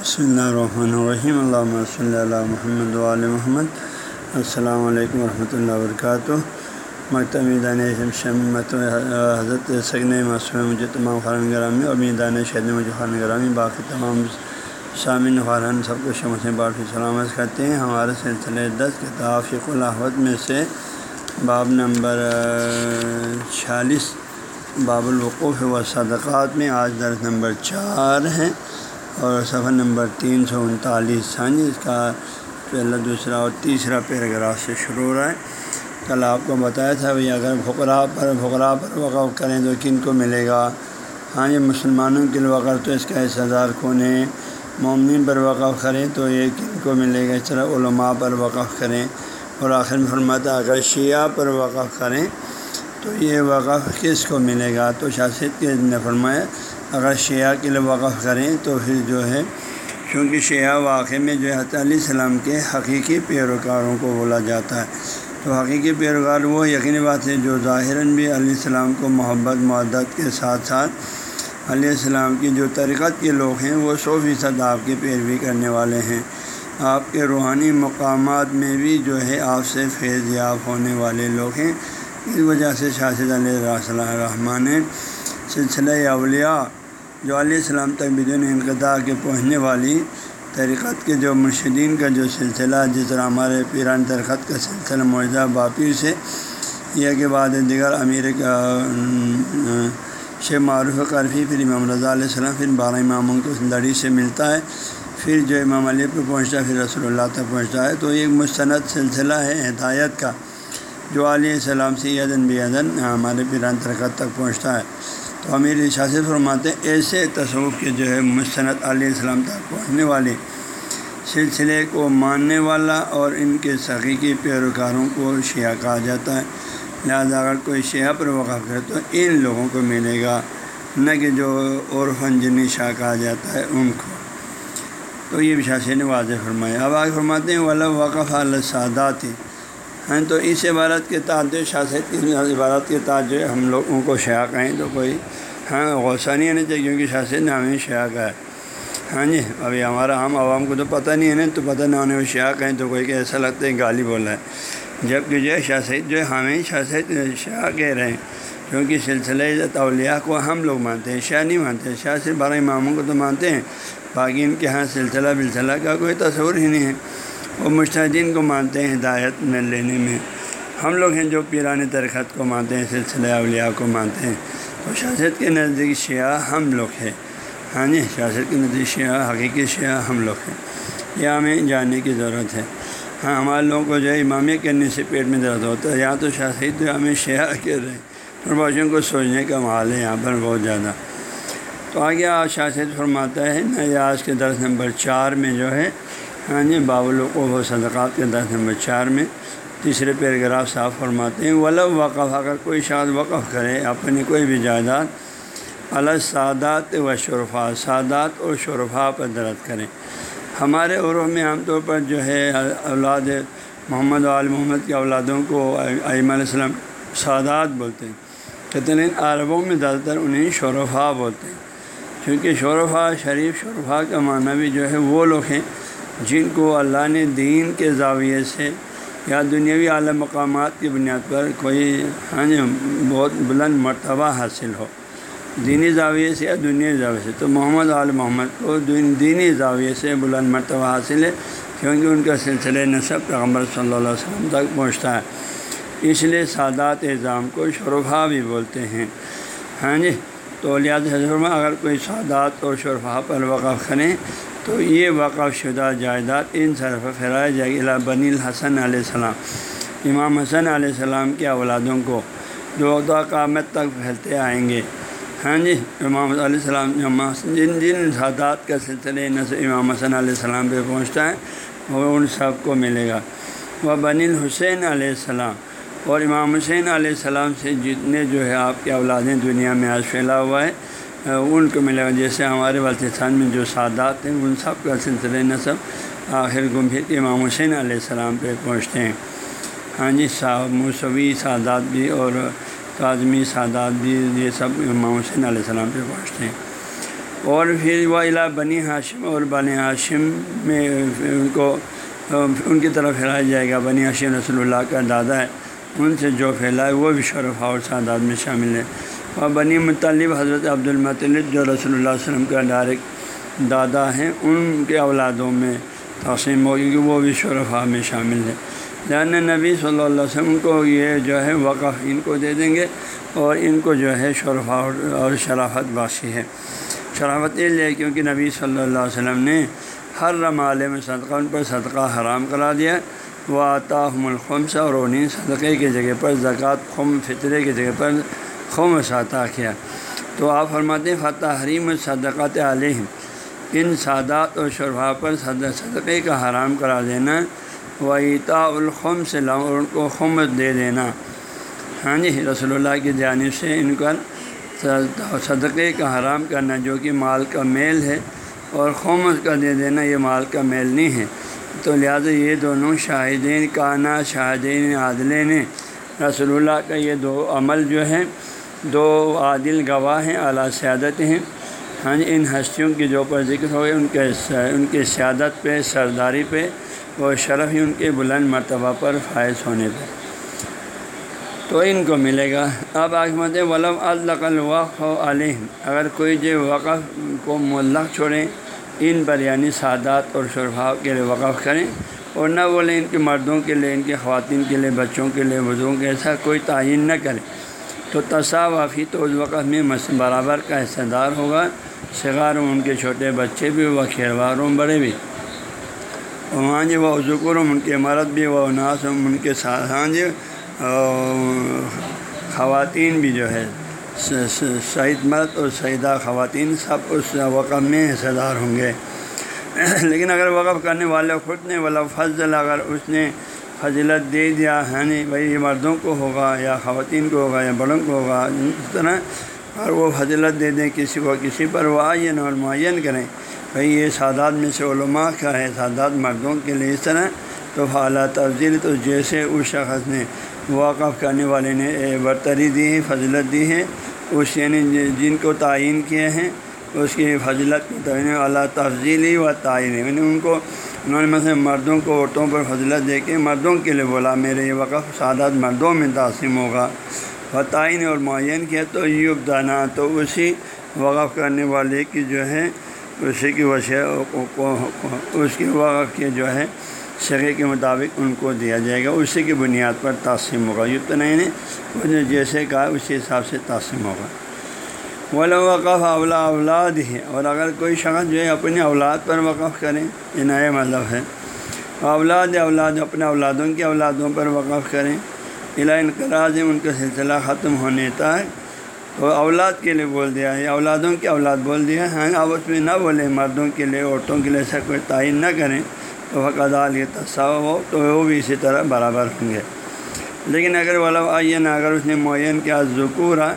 بسم اللہ الرحمن الرحیم اللہ صلی اللہ محمد علیہ محمد السلام علیکم ورحمۃ اللہ وبرکاتہ مکتب میدان شمت حضرت سگن معصوم مجھے تمام خارن گرامی اور میدان شہد مجھے خان گرامی باقی تمام سامعین خارن سب کو شمس باقی سلامت کرتے ہیں ہمارے سلسلے دس کتاب فق الحوت میں سے باب نمبر چھیالیس باب الوقوف و صدقات میں آج درس نمبر چار ہیں. اور صفحہ نمبر تین سو انتالیس ہاں جی اس کا پہلا، دوسرا اور تیسرا پیراگراف سے شروع ہو رہا ہے۔ کل آپ کو بتایا تھا بھائی، اگر بھکرا پر بھکرا پر وقف کریں تو کن کو ملے گا؟ ہاں جی مسلمانوں کے لیے تو اس کا حصہ کون ہے مومن پر وقف کریں تو یہ کن کو ملے گا؟ اس طرح علماء پر وقف کریں۔ اور آخر میں فرماتا اگر شیعہ پر وقف کریں تو یہ وقف کس کو ملے گا؟ تو شاست کے نے فرمایا اگر شیعہ کے لیے وقف کریں تو پھر جو ہے کیونکہ شیعہ واقع میں جو ہے علیہ السلام کے حقیقی پیروکاروں کو بولا جاتا ہے۔ تو حقیقی پیروکار وہ یقینی بات ہے جو ظاہراً بھی علیہ السلام کو محبت معدت کے ساتھ ساتھ علیہ السلام کی جو طریقت کے لوگ ہیں، وہ سو فیصد آپ کی پیروی کرنے والے ہیں۔ آپ کے روحانی مقامات میں بھی جو ہے، آپ سے فیض یاب ہونے والے لوگ ہیں۔ اس وجہ سے شاہد علیہ الرحمٰن سلسلہ اولیاء جو علیہ السلام تک بدون انقطاع کے پہنچنے والی طریقت کے جو مرشدین کا جو سلسلہ جس طرح ہمارے پیران ترخت کا سلسلہ معجزہ باپی سے، یہ کے بعد دیگر امیر کا، شیخ معروف کرفی پھر امام رضا علیہ السلام، پھر بارہ اماموں کو لڑی سے ملتا ہے، پھر جو امام علی پہ پہنچتا ہے، پھر رسول اللہ تک پہنچتا ہے۔ تو ایک مستند سلسلہ ہے ہدایت کا، جو علیہ السلام سے یدن بیدن ہمارے پیران ترخت تک پہنچتا ہے۔ تو امیر شاست فرماتے ہیں، ایسے تصوف کے جو ہے مستند علیہ السلام تک پہنچنے والے سلسلے کو ماننے والا اور ان کے حقیقی پیروکاروں کو شیعہ کہا جاتا ہے۔ لہٰذا اگر کوئی شیعہ پر وقف کرے تو ان لوگوں کو ملے گا، نہ کہ جو اور فنجنی شاہ کہا جاتا ہے ان کو۔ تو یہ بھی شاسی نے واضح فرمایا اب آگے فرماتے ہیں والا وقف السادات ہیں، تو اس عبارت کے تعداد شاست کی عبارت کے تعداد جو ہے ہم لوگوں کو شیعہ کہیں تو کوئی ہاں غصہ نہیں آنا چاہیے، کیونکہ شاست نے ہمیں شیعہ کا ہے۔ ہاں جی ابھی ہمارا عام عوام کو تو پتہ نہیں ہے نا، تو پتہ نہ ہونے وہ شیعہ کہیں تو کوئی کہ ایسا لگتا ہے، گالی بول رہا ہے۔ جبکہ جو ہے شاہ سید جو ہے ہمیں شاہ سید شاہ کہہ رہے ہیں، کیونکہ سلسلہ تولیہ کو ہم لوگ مانتے ہیں شاہ نہیں مانتے شاہ صرف بارہ اماموں کو تو مانتے ہیں، باقی ان کے ہاں سلسلہ بلسلہ کا کوئی تصور ہی نہیں ہے۔ وہ مشتدین کو مانتے ہیں ہدایت میں لینے میں۔ ہم لوگ ہیں جو پیران ترخت کو مانتے ہیں، سلسلہ اولیاء کو مانتے ہیں۔ تو شاست کے نزدیک شیعہ ہم لوگ ہیں۔ ہاں جی شاست کے نزدیک شیعہ، حقیقی شیعہ ہم لوگ ہیں۔ یہ ہمیں جاننے کی ضرورت ہے۔ ہاں ہمارے لوگوں کو جو ہے امامیہ کرنے سے پیٹ میں درد ہوتا ہے۔ یا تو شاست تو ہمیں شیعہ کہہ رہے ہیں۔ اور بچوں کو سوچنے کا محال ہے، یہاں پر بہت زیادہ۔ تو آگے آج شاست فرماتا ہے نہ آج کے درس نمبر چار میں جو ہے ہاں جی باب الوقوف و صدقات کے درس نمبر چار میں تیسرے پیراگراف صاف فرماتے ہیں ولا وقف، اگر کوئی شاد وقف کرے اپنی کوئی بھی جائیداد اللہ سادات و شرفا، سادات اور شرفا پر درد کریں۔ ہمارے عروح میں عام طور پر جو ہے، اولاد محمد وال محمد کے اولادوں کو عیم علیہ السلام سادات بولتے ہیں، کہتے ہیں، عربوں میں زیادہ تر انہیں شرفا بولتے ہیں۔ کیونکہ شرفا، شریف شرفا کا معنی بھی جو ہے، وہ لوگ ہیں جن کو اللہ نے دین کے زاویے سے یا دنیاوی اعلیٰ مقامات کی بنیاد پر کوئی ہاں جی بہت بلند مرتبہ حاصل ہو۔ دینی زاویے سے یا دنیا زاویے سے؟ تو محمد عال محمد کو دینی زاویے سے بلند مرتبہ حاصل ہے، کیونکہ ان کا سلسلہ نصب پیغمبر صلی اللہ علیہ وسلم تک پہنچتا ہے۔ اس لیے سادات اعظام کو شرفا بھی بولتے ہیں۔ ہاں جی تو لہٰذا حضرت میں اگر کوئی سادات اور شرفا پر وقف کریں تو یہ وقف شدہ جائیداد ان صرف پھیرایا جائے گی۔ بنی الحسن علیہ السلام۔ امام حسن علیہ السلام کے اولادوں کو جو قامت تک پھیلتے آئیں گے۔ ہاں جی امام علیہ السلام جن جن سادات کا سلسلے نصر امام حسن علیہ السلام پہ پہنچتا ہے، وہ ان سب کو ملے گا۔ وہ بنی الحسین علیہ السلام۔ اور امام حسین علیہ السلام سے جتنے جو ہے آپ کے اولادیں دنیا میں آج پھیلا ہوا ہے ان کو ملے گا۔ جیسے ہمارے بلتستان میں جو سادات ہیں، ان سب کا سلسلہ نصب آخر گمبھیر کے امام حسین علیہ السلام پہ پہنچتے ہیں۔ ہاں جی موسوی سادات بھی اور کاظمی سادات بھی، یہ سب امام حسین علیہ السلام پہ پہنچتے ہیں۔ اور پھر وہ الا بنی ہاشم اور بنی ہاشم میں ان کو ان کی طرف پھیلایا جائے گا۔ بنی ہاشم رسول اللہ کا دادا ہے۔ ان سے جو پھیلا ہے وہ بھی شرف اور سعداد میں شامل ہے اور بنی مطلب حضرت عبد المطلب جو رسول اللہ علیہ وسلم کا ڈائریکٹ دادا ہیں، ان کے اولادوں میں تقسیم ہوگی کہ وہ بھی شرفا میں شامل ہے جان نبی صلی اللہ علیہ وسلم کو یہ جو ہے وقف ان کو دے دیں گے اور ان کو جو ہے شرفا اور شرافت باشی ہے۔ شرافت یہ لے کیونکہ نبی صلی اللہ علیہ وسلم نے ہر رمالے میں صدقہ، ان پر صدقہ حرام کرا دیا۔ وہ آتا الخم سے اور انہیں صدقے کی جگہ پر، زکوٰۃ خم فطرے کی جگہ پر خم ساتا کیا۔ تو آپ فرماتے فتح حریم صدقات علیہ ان سادات اور شرفا پر صدقے کا حرام کرا دینا۔ و عطا الخم سے اور ان کو خم دے دینا۔ ہاں جی رسول اللہ کی جانب سے ان کا صدقے کا حرام کرنا، جو کہ مال کا میل ہے، اور خم کا دے دینا، یہ مال کا میل نہیں ہے۔ تو لہٰذا یہ دونوں شاہدین، کانا شاہدین عادلے نے رسول اللہ کا یہ دو عمل جو ہے دو عادل گواہ ہیں، اعلیٰ سیادت ہیں۔ ہاں جی ان ہستیوں کی جو پر ذکر ہوئے ان کے ان کی سیادت پہ، سرداری پہ، وہ شرف ہی ان کے بلند مرتبہ پر فائز ہونے پہ۔ تو ان کو ملے گا۔ اب آخمت ولم الوقف علیہ اگر کوئی جو وقف کو ملق چھوڑیں ان پر یعنی سادات اور شرفا کے لیے وقف کریں اور نہ بولیں ان کے مردوں کے لیے، ان کے خواتین کے لیے، بچوں کے لیے، بزرگوں کے ایسا کوئی تعین نہ کرے تو تصاوافی تو اس وقت میں برابر کا حصہ دار ہوگا۔ سگاروں ان کے، چھوٹے بچے بھی، وہ کھیرواروں بڑے بھی۔ وہاں جی وہ ذکرم ان کے مرد بھی، وہ ناسم ان کے ساتھ ہاں جی خواتین بھی جو ہے۔ شہید مرد اور شہیدہ خواتین سب اس وقف میں حصہ دار ہوں گے۔ لیکن اگر وقف کرنے والے خود نے والا فضل اگر اس نے فضلت دے دیا ہے نہیں بھائی مردوں کو ہوگا یا خواتین کو ہوگا یا بڑوں کو ہوگا، اس طرح اور وہ فضلت دے دیں کسی کو کسی پر وہ آئین اور معین کریں، بھائی یہ سادات میں سے علماء کا ہے، سادات مردوں کے لیے۔ اس طرح تو اعلیٰ تفضیل تو جیسے اس شخص نے واقف کرنے والے نے برتری دی ہے، فضلت دی ہے۔ اس یعنی جن کو تعین کیے ہیں، اس کی فضلت کی تعین اعلیٰ تفضیلی و تعین۔ یعنی ان کو انہوں نے مثلا مردوں کو عورتوں پر فضلت دے کے مردوں کے لیے بولا، میرے یہ وقف سعادت مردوں میں تقسیم ہوگا۔ و تعین اور معین کیا، تو یوب دانا تو اسی وقف کرنے والے کی جو ہے، اسی کی وجہ اس کی وقف کے جو ہے شرح کے مطابق ان کو دیا جائے گا، اسی کی بنیاد پر تقسیم ہوگا یوں تو نہیں نے جیسے کہا اسی حساب سے تقسیم ہوگا۔ ولا وقف اولا اولاد ہے اور اگر کوئی شخص جو ہے اپنے اولاد پر وقف کریں یہ نئے مذہب ہے۔ اولاد اولاد، اپنے اولادوں کی اولادوں پر وقف کریں الا انقراض ان کا سلسلہ ختم ہونے تک۔ تو اولاد کے لیے بول دیا ہے، اولادوں کی اولاد بول دیا ہاں اب اس میں نہ بولیں مردوں کے لیے، عورتوں کے لیے ایسا کوئی تعین نہ کریں۔ تو یہ تصاو ہو تو وہ بھی اسی طرح برابر ہوں گے۔ لیکن اگر والا آئین، اگر اس نے معین کیا ذکورہ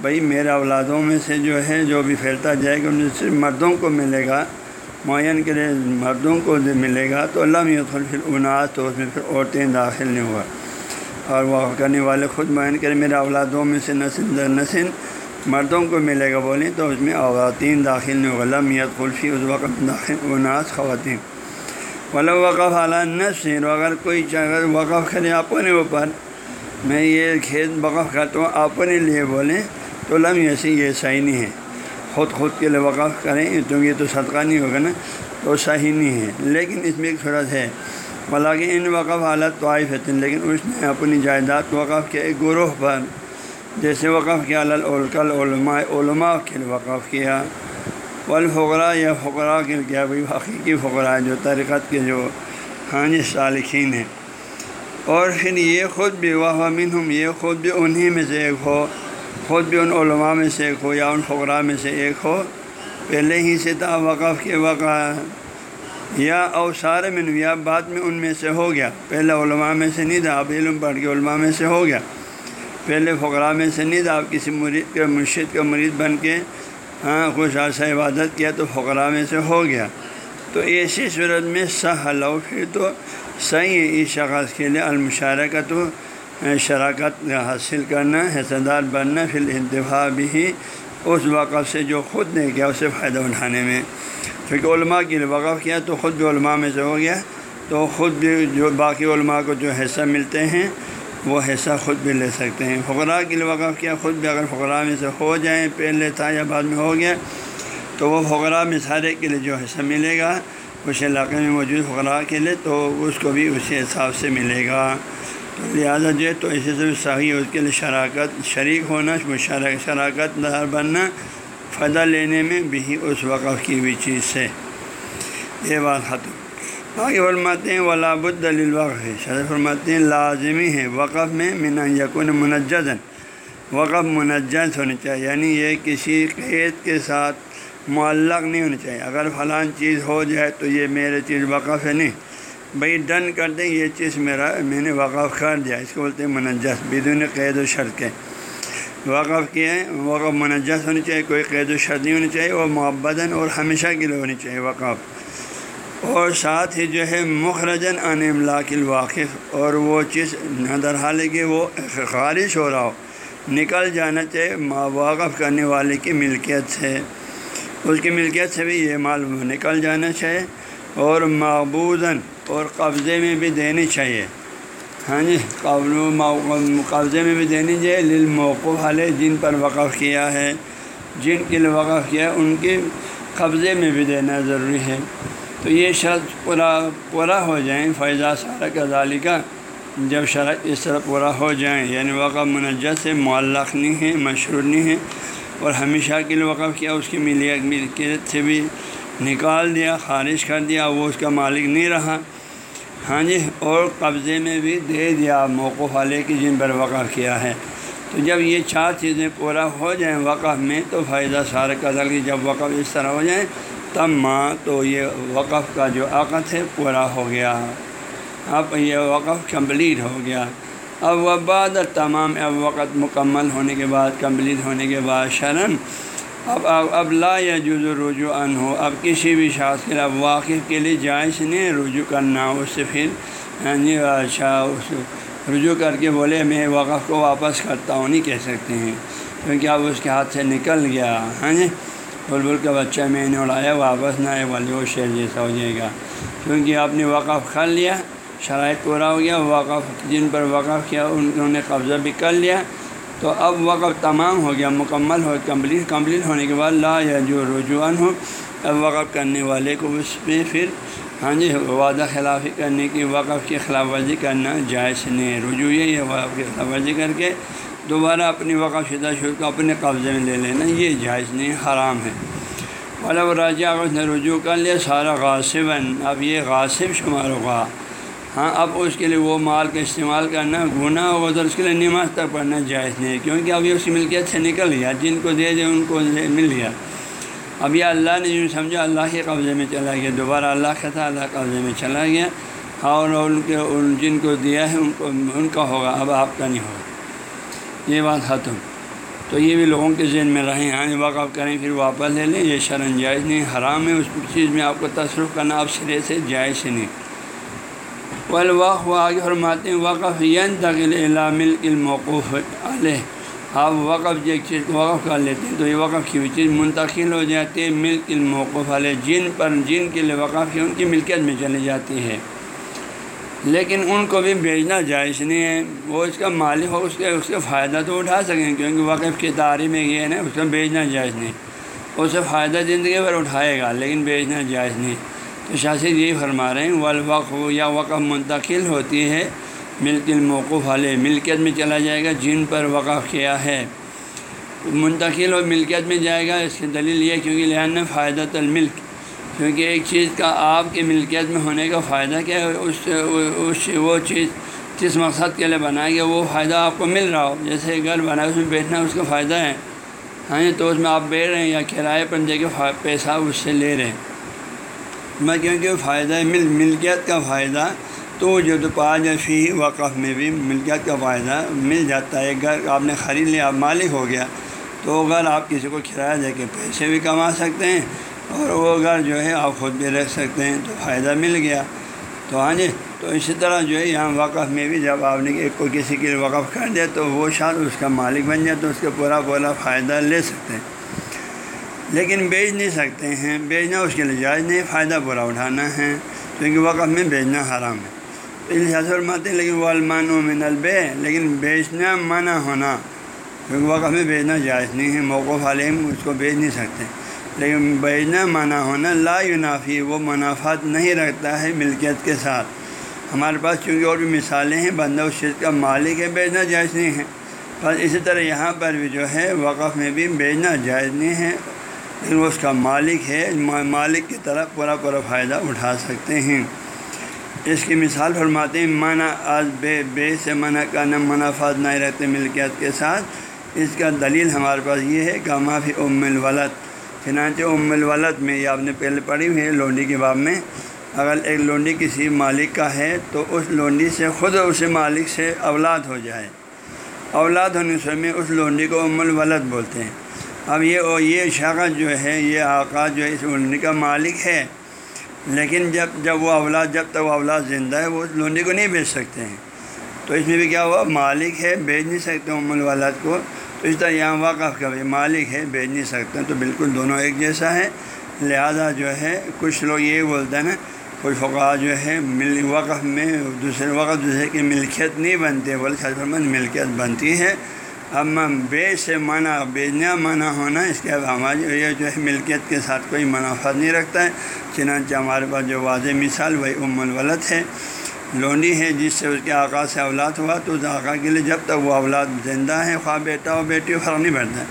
بھائی میرے اولادوں میں سے جو ہے، جو بھی پھیلتا جائے گا، ان سے مردوں کو ملے گا۔ معین کے لیے مردوں کو ملے گا، تو اللہ میں پھر اناس تو اس میں پھر عورتیں داخل نہیں ہوا۔ اور وہ کرنے والے خود معین کریں، میرے اولادوں میں سے نسل در نسل مردوں کو ملے گا بولیں، تو اس میں خواتین داخل نہیں ہوگا۔ لمیت خلفی اس وقت داخل اناس خواتین۔ ولا وقف اعلیٰ نسر اگر کوئی اگر وقف کرے اپنے اوپر، میں یہ کھیت وقف کرتا ہوں، اپنے لیے بولیں تو لم ایسی یہ صحیح نہیں ہے۔ خود خود کے لیے وقف کریں تو یہ تو صدقہ نہیں ہوگا نا، تو صحیح نہیں ہے۔ لیکن اس میں ایک صورت ہے حالانکہ ان وقف حالت تو آئف ہے لیکن اس نے اپنی جائیداد وقف کیا ایک گروہ پر۔ جیسے وقف کیا الکل علماء علماء کے لیے وقف کیا۔ والفقراء یا فقراء کے کیا بھائی حقیقی فقراء جو ترقت کے جو حانج صالحین ہیں۔ اور پھر یہ خود بھی واہ من ہم یہ خود بھی انہیں میں سے ایک ہو، خود بھی ان علماء میں سے ایک ہو یا ان فقراء میں سے ایک ہو۔ پہلے ہی سے تھا وقف کے وقع یا اوسار میں یا بعد میں ان میں سے ہو گیا۔ پہلے علماء میں سے نہیں تھا، اب علم پڑھ کے علماء میں سے ہو گیا۔ پہلے فقراء میں سے نہیں تھا آپ کسی مرید کے، مرشد کا مرید بن کے ہاں خوش آسا عبادت کیا تو فقراء میں سے ہو گیا۔ تو ایسی صورت میں سہ لو، پھر تو صحیح ہے، اس شخص کے لیے المشارکت و شراکت حاصل کرنا حصہ دار بننا پھر انتفاع بھی اس وقف سے جو خود نے کیا، اسے فائدہ اٹھانے میں۔ کیونکہ علماء کے لیے وقف کیا تو خود بھی علماء میں سے ہو گیا، تو خود بھی جو باقی علماء کو جو حصہ ملتے ہیں وہ حصہ خود بھی لے سکتے ہیں۔ فقراء کے لیے وقف کیا خود بھی اگر فقراء میں سے ہو جائیں پہلے تھا یا بعد میں ہو گیا، تو وہ فقراء میں سارے کے لیے جو حصہ ملے گا، اس علاقے میں موجود فقراء کے لیے، تو اس کو بھی اسی حساب سے ملے گا۔ تو لہٰذا جو ہے، تو اسی سے صحیح اس کے لیے شراکت، شریک ہونا شراکت دار بننا فائدہ لینے میں بھی اس وقف کی بھی چیز سے یہ بات ختم۔ ہاں، باقی فرماتے ہیں ولاب الدلیل وقف ہے شرح فرماتے ہیں، لازمی ہے۔ وقف میں منا یقن منجزن وقف منجز ہونی چاہیے۔ یعنی یہ کسی قید کے ساتھ معلق نہیں ہونی چاہیے۔ اگر فلاں چیز ہو جائے تو یہ میرے چیز وقف ہے نہیں۔ بھائی، ڈن کر دیں، یہ چیز میرا، میں نے وقف کر دیا۔ اس کو بولتے ہیں منجس بدون قید و شرط کے۔ وقف کیے وقف منجس ہونی چاہیے، کوئی قید و شرط نہیں ہونی چاہیے، وہ محبت اور ہمیشہ کے لیے ہونی چاہیے، وقف۔ اور ساتھ ہی جو ہے مخرجن ان املاک الواقف، اور وہ چیز در حال کہ وہ خارش ہو رہا ہو۔ نکل جانا چاہیے واقف کرنے والے کی ملکیت سے۔ اس کی ملکیت سے بھی یہ مال نکل جانا چاہیے اور معبوداً اور قبضے میں بھی دینی چاہیے۔ ہاں جی قبل قبضے میں بھی دینی چاہیے۔ للموقف والے جن پر وقف کیا ہے، جن کے لیے وقف کیا ہے، ان کے قبضے میں بھی دینا ضروری ہے۔ تو یہ شرط پورا پورا ہو جائیں فیضا سارا کا کا جب شرط اس طرح پورا ہو جائیں یعنی وقف منجد سے معلق نہیں ہے مشہور نہیں ہے، اور ہمیشہ کے لیے وقف کیا، اس کی ملکیت سے بھی نکال دیا، خارج کر دیا، وہ اس کا مالک نہیں رہا۔ ہاں جی اور قبضے میں بھی دے دیا، موقف والے کی جن پر وقف کیا ہے۔ تو جب یہ چار چیزیں پورا ہو جائیں وقف میں، تو فائدہ سارے قدر کی جب وقف اس طرح ہو جائیں تب ماں تو یہ وقف کا جو عقد ہے پورا ہو گیا۔ اب یہ وقف کمپلیٹ ہو گیا۔ اب وہ بعد تمام اب وقت مکمل ہونے کے بعد، کمپلیٹ ہونے کے بعد شرم اب اب اب لا یا جز رجوع ان ہو اب کسی بھی شاخ کے اب واقف کے لیے جائز نہیں رجوع کرنا۔ اس سے پھر یعنی اچھا اس رجوع کر کے بولے، میں وقف کو واپس کرتا ہوں، نہیں کہہ سکتے ہیں۔ کیونکہ اب اس کے ہاتھ سے نکل گیا۔ ہاں جی؟ بلبل کا بچہ میں نے اڑایا، واپس نہ آئے والی وہ شیر جیسا ہو جائے گا۔ کیونکہ آپ نے وقف کر لیا، شرائط پورا ہو گیا، وقف، جن پر وقف کیا انہوں نے قبضہ بھی کر لیا۔ تو اب وقف تمام ہو گیا، مکمل ہو، کمپلیٹ کمپلیٹ ہونے کے بعد لا یا جو رجوعان ہو اب وقف کرنے والے کو اس پہ پھر ہاں جی وعدہ خلافی کرنے کی، وقف کی خلاف ورزی کرنا جائز نہیں رجوع یہ وقف کی خلاف ورزی کر کے دوبارہ اپنی وقف شدہ شروع کو اپنے قبضے میں لے لینا، یہ جائز نہیں، حرام ہے۔ والا راجہ اس نے رجوع کر لیا، سارا غاصباً، اب یہ غاصب شمار ہوگا۔ ہاں اب اس کے لیے وہ مال کا استعمال کرنا گناہ ہوگا، تو اس کے لیے نماز تک پڑھنا جائز نہیں ہے، کیونکہ اب یہ اس کی ملکیت سے نکل گیا، جن کو دے دے ان کو مل گیا۔ اب یہ اللہ نے جو سمجھا، اللہ کے قبضے میں چلا گیا، دوبارہ اللہ کا تھا اللہ قبضے میں چلا گیا۔ ہاں، اور ان کے، ان جن کو دیا ہے، ان کو، ان کا ہوگا، اب آپ کا نہیں ہوگا۔ یہ بات ختم۔ تو یہ بھی لوگوں کے ذہن میں رہیں آنے واقف کریں، پھر واپس لے لیں، یہ شرن جائز نہیں، حرام ہے، اس چیز میں آپ کو تصرف کرنا اب سرے سے جائز نہیں۔ والوق و آگے فرماتے ہیں، وقف ین تقل ملک الموقف علیہ۔ آپ وقف جو ایک چیز وقف کر لیتے ہیں، تو یہ وقف کی ہوئی چیز منتقل ہو جاتی ہے ملک الموقف علیہ، جن پر، جن کے لیے وقف کی، ان کی ملکیت میں چلی جاتی ہے۔ لیکن ان کو بھی بیچنا جائز نہیں ہے۔ وہ اس کا مالک ہو اس کے اس کا فائدہ تو اٹھا سکیں، کیونکہ وقف کی تعریف میں یہ ہے نا، اس کا بیچنا جائز نہیں۔ اسے فائدہ زندگی پر اٹھائے گا، لیکن بیچنا جائز نہیں۔ تو شاثر یہی فرما رہے ہیں، والوقف یا وقف منتقل ہوتی ہے ملک الموقف والے ملکیت میں چلا جائے گا جن پر وقف کیا ہے۔ منتقل اور ملکیت میں جائے گا، اس کی دلیل یہ کیونکہ لہٰذا فائدہ الملک کیونکہ ایک چیز کا آپ کی ملکیت میں ہونے کا فائدہ کیا ہے، اس اس وہ چیز جس مقصد کے لیے بنایا گیا وہ فائدہ آپ کو مل رہا ہو۔ جیسے گھر بنا اس میں بیٹھنا اس کا فائدہ ہے ہاں جی، تو اس میں آپ بیٹھ رہے ہیں یا کرائے پر دے کے پیسہ اس سے لے رہے ہیں۔ میں کیونکہ فائدہ مل ملکیت کا فائدہ تو جو تو پا فی وقف میں بھی ملکیت کا فائدہ مل جاتا ہے۔ گھر آپ نے خرید لیا آپ مالک ہو گیا، تو گھر آپ کسی کو کرایہ دے کے پیسے بھی کما سکتے ہیں۔ اور وہ گھر جو ہے آپ خود بھی رکھ سکتے ہیں تو فائدہ مل گیا۔ تو ہاں جی تو اسی طرح جو ہے یہاں وقف میں بھی جب آپ نے ایک کو کسی کے لیے وقف کر دیا تو وہ شاید اس کا مالک بن جائے تو اس کا پورا پورا فائدہ لے سکتے ہیں۔ لیکن بیچ نہیں سکتے ہیں، بیچنا اس کے لیے جائز نہیں، فائدہ پورا اٹھانا ہے۔ کیونکہ وقف میں بیچنا حرام ہے۔ اس لحاظ فرماتے ہیں، لیکن وہ المان و من البے لیکن بیچنا منع ہونا۔ کیونکہ وقف میں بیچنا جائز نہیں ہے موقف عالم اس کو بیچ نہیں سکتے۔ لیکن بیچنا منع ہونا لا ینافی وہ منافعات نہیں رکھتا ہے ملکیت کے ساتھ۔ ہمارے پاس چونکہ اور بھی مثالیں ہیں، بندہ اس چیز کا مالک ہے بیچنا جائز نہیں ہے۔ بس اسی طرح یہاں پر بھی جو ہے، وقف میں بھی بیچنا جائز نہیں ہے۔ لیکن وہ اس کا مالک ہے، مالک کی طرف پورا پورا فائدہ اٹھا سکتے ہیں۔ اس کی مثال فرماتے ہیں، منع آج بے بے سے منع کرنا منافعات نہیں رہتے ملکیت کے ساتھ۔ اس کا دلیل ہمارے پاس یہ ہے کہ معافی ام الولد۔ چنانچہ ام الولد میں یہ آپ نے پہلے پڑھی ہوئی ہے لونڈی کے باب میں، اگر ایک لونڈی کسی مالک کا ہے تو اس لونڈی سے خود اس مالک سے اولاد ہو جائے۔ اولاد ہونے سے میں اس لونڈی کو ام الولد بولتے ہیں۔ اب یہ یہ شخص جو ہے، یہ آقا جو ہے، اس لونڈی کا مالک ہے۔ لیکن جب جب وہ اولاد، جب تک وہ اولاد زندہ ہے، وہ اس لونڈی کو نہیں بیچ سکتے ہیں۔ تو اس میں بھی کیا ہوا؟ مالک ہے، بیچ نہیں سکتے ام الولد کو۔ تو اس طرح یہاں واقف کا بھی مالک ہے بیچ نہیں سکتے تو بالکل دونوں ایک جیسا ہے۔ لہذا جو ہے، کچھ لوگ یہ بولتے ہیں نا، کوئی فقہ جو ہے، مل وقف میں دوسرے وقت دوسرے کی ملکیت نہیں بنتی بلکہ خدمت ملکیت بنتی ہے۔ اب بے سے منع بیچنا منع ہونا، اس کے ہماری یہ جو ہے، ملکیت کے ساتھ کوئی منافع نہیں رکھتا ہے۔ چنانچہ ہمارے پاس جو واضح مثال، وہی ام الولد ہے۔ لونڈی ہے جس سے اس کے آقا سے اولاد ہوا، تو اس آقا کے لیے جب تک وہ اولاد زندہ ہے خواہ بیٹا ہو بیٹی ہو فرق نہیں پڑتا ہے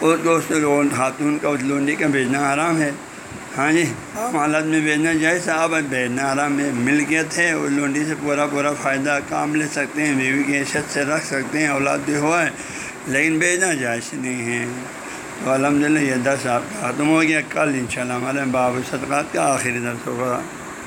اس کو اس خاتون کا اس لونڈی کا بیچنا آرام ہے۔ ہاں جی عام حالت میں بیچنا جیسا اب بیچنا آرام ہے۔ ملکیت ہے۔ اس لونڈی سے پورا پورا فائدہ کام لے سکتے ہیں، بیوی کی حیثیت سے رکھ سکتے ہیں، اولاد بھی ہوا ہے۔ لیکن بیچنا جائز نہیں ہے۔ تو الحمد للہ یہ دس آپ کا ختم ہو گیا۔ کل ان شاء اللہ ہمارے باب صدقات کا آخری درس ہوگا۔